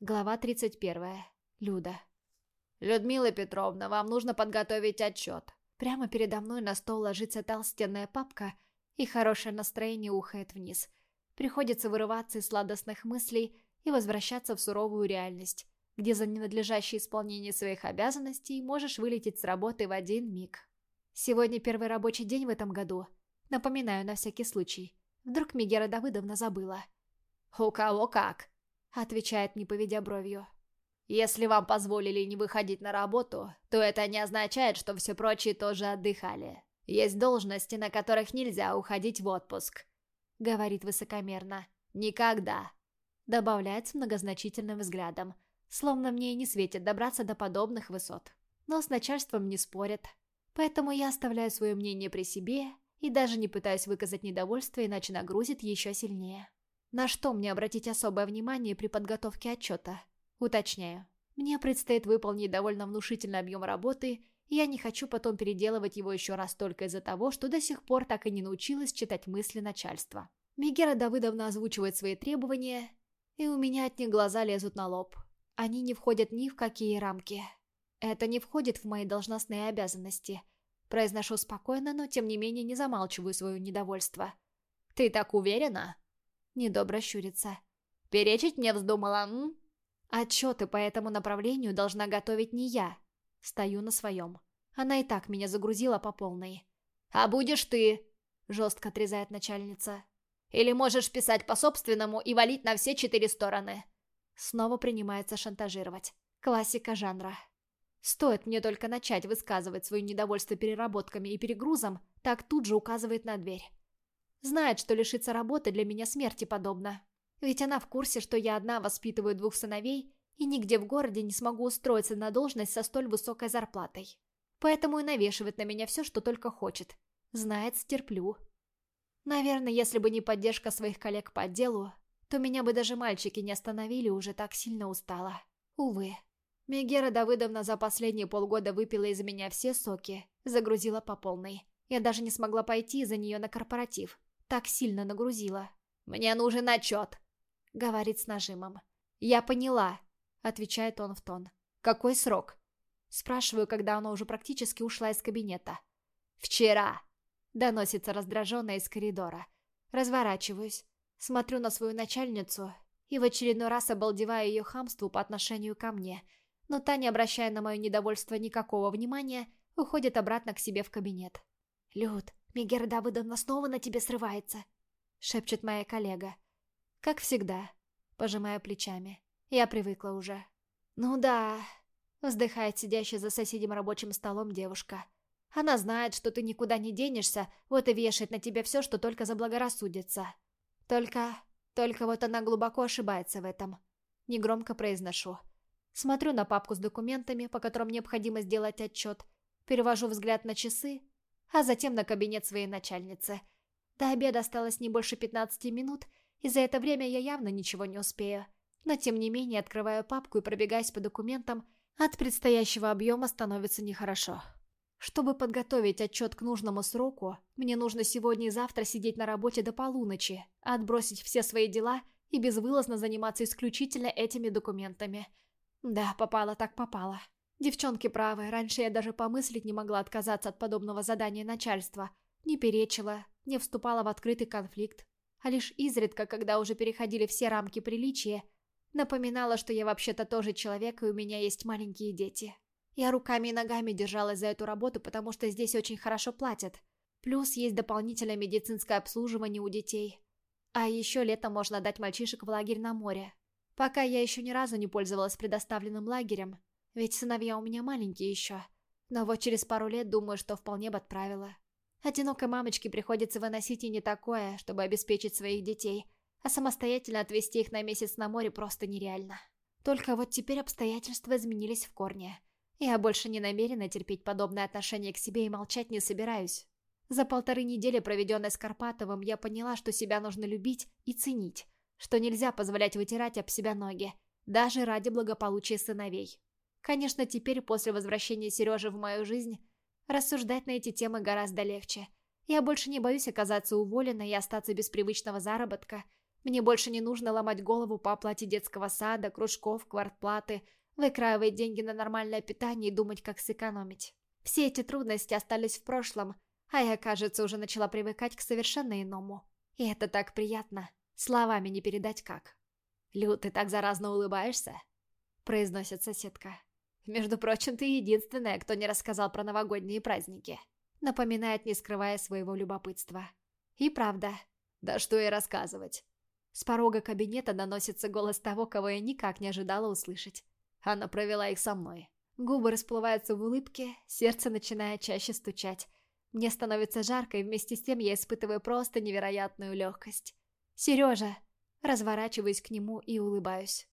Глава 31. Люда. «Людмила Петровна, вам нужно подготовить отчет». Прямо передо мной на стол ложится толстенная папка, и хорошее настроение ухает вниз. Приходится вырываться из сладостных мыслей и возвращаться в суровую реальность, где за ненадлежащее исполнение своих обязанностей можешь вылететь с работы в один миг. Сегодня первый рабочий день в этом году. Напоминаю на всякий случай. Вдруг Мегера Давыдовна забыла. «У кого как?» Отвечает, не поведя бровью. Если вам позволили не выходить на работу, то это не означает, что все прочие тоже отдыхали. Есть должности, на которых нельзя уходить в отпуск. Говорит высокомерно. Никогда. Добавляет с многозначительным взглядом. Словно мне и не светит добраться до подобных высот. Но с начальством не спорят. Поэтому я оставляю свое мнение при себе и даже не пытаюсь выказать недовольство, иначе нагрузит еще сильнее. На что мне обратить особое внимание при подготовке отчета? Уточняю. Мне предстоит выполнить довольно внушительный объем работы, и я не хочу потом переделывать его еще раз только из-за того, что до сих пор так и не научилась читать мысли начальства. Мегера Давыдовна озвучивает свои требования, и у меня от них глаза лезут на лоб. Они не входят ни в какие рамки. Это не входит в мои должностные обязанности. Произношу спокойно, но тем не менее не замалчиваю свое недовольство. «Ты так уверена?» Недобро щурится. «Перечить мне вздумала, м?» Отчеты по этому направлению должна готовить не я. Стою на своем. Она и так меня загрузила по полной. «А будешь ты?» Жестко отрезает начальница. «Или можешь писать по-собственному и валить на все четыре стороны?» Снова принимается шантажировать. Классика жанра. Стоит мне только начать высказывать свое недовольство переработками и перегрузом, так тут же указывает на дверь. Знает, что лишиться работы для меня смерти подобно. Ведь она в курсе, что я одна воспитываю двух сыновей и нигде в городе не смогу устроиться на должность со столь высокой зарплатой. Поэтому и навешивает на меня все, что только хочет. Знает, стерплю. Наверное, если бы не поддержка своих коллег по отделу, то меня бы даже мальчики не остановили, уже так сильно устала. Увы. Мегера Давыдовна за последние полгода выпила из меня все соки, загрузила по полной. Я даже не смогла пойти за нее на корпоратив, так сильно нагрузила. «Мне нужен отчет», — говорит с нажимом. «Я поняла», — отвечает он в тон. «Какой срок?» Спрашиваю, когда она уже практически ушла из кабинета. «Вчера», — доносится раздраженно из коридора. Разворачиваюсь, смотрю на свою начальницу и в очередной раз обалдеваю ее хамству по отношению ко мне, но та, не обращая на мое недовольство никакого внимания, уходит обратно к себе в кабинет. «Люд, Мегера Давыдовна снова на тебе срывается», — шепчет моя коллега. «Как всегда», — пожимая плечами. Я привыкла уже. «Ну да», — вздыхает сидящая за соседним рабочим столом девушка. «Она знает, что ты никуда не денешься, вот и вешает на тебя все, что только заблагорассудится. Только... только вот она глубоко ошибается в этом». Негромко произношу. Смотрю на папку с документами, по которым необходимо сделать отчет, перевожу взгляд на часы а затем на кабинет своей начальницы. До обеда осталось не больше 15 минут, и за это время я явно ничего не успею. Но тем не менее открываю папку и пробегаясь по документам, от предстоящего объема становится нехорошо. Чтобы подготовить отчет к нужному сроку, мне нужно сегодня и завтра сидеть на работе до полуночи, отбросить все свои дела и безвылазно заниматься исключительно этими документами. Да, попало так попало. Девчонки правы, раньше я даже помыслить не могла отказаться от подобного задания начальства. Не перечила, не вступала в открытый конфликт. А лишь изредка, когда уже переходили все рамки приличия, напоминала, что я вообще-то тоже человек и у меня есть маленькие дети. Я руками и ногами держалась за эту работу, потому что здесь очень хорошо платят. Плюс есть дополнительное медицинское обслуживание у детей. А еще летом можно дать мальчишек в лагерь на море. Пока я еще ни разу не пользовалась предоставленным лагерем, ведь сыновья у меня маленькие еще. Но вот через пару лет думаю, что вполне бы отправила. Одинокой мамочке приходится выносить и не такое, чтобы обеспечить своих детей, а самостоятельно отвезти их на месяц на море просто нереально. Только вот теперь обстоятельства изменились в корне. Я больше не намерена терпеть подобное отношение к себе и молчать не собираюсь. За полторы недели, проведенной с Карпатовым, я поняла, что себя нужно любить и ценить, что нельзя позволять вытирать об себя ноги, даже ради благополучия сыновей. Конечно, теперь, после возвращения Сережи в мою жизнь, рассуждать на эти темы гораздо легче. Я больше не боюсь оказаться уволенной и остаться без привычного заработка, Мне больше не нужно ломать голову по оплате детского сада, кружков, квартплаты, выкраивать деньги на нормальное питание и думать, как сэкономить. Все эти трудности остались в прошлом, а я, кажется, уже начала привыкать к совершенно иному. И это так приятно. Словами не передать как. «Лю, ты так заразно улыбаешься?» произносит соседка. «Между прочим, ты единственная, кто не рассказал про новогодние праздники», напоминает, не скрывая своего любопытства. И правда. Да что и рассказывать. С порога кабинета доносится голос того, кого я никак не ожидала услышать. Она провела их со мной. Губы расплываются в улыбке, сердце начинает чаще стучать. Мне становится жарко, и вместе с тем я испытываю просто невероятную легкость. «Сережа!» Разворачиваюсь к нему и улыбаюсь.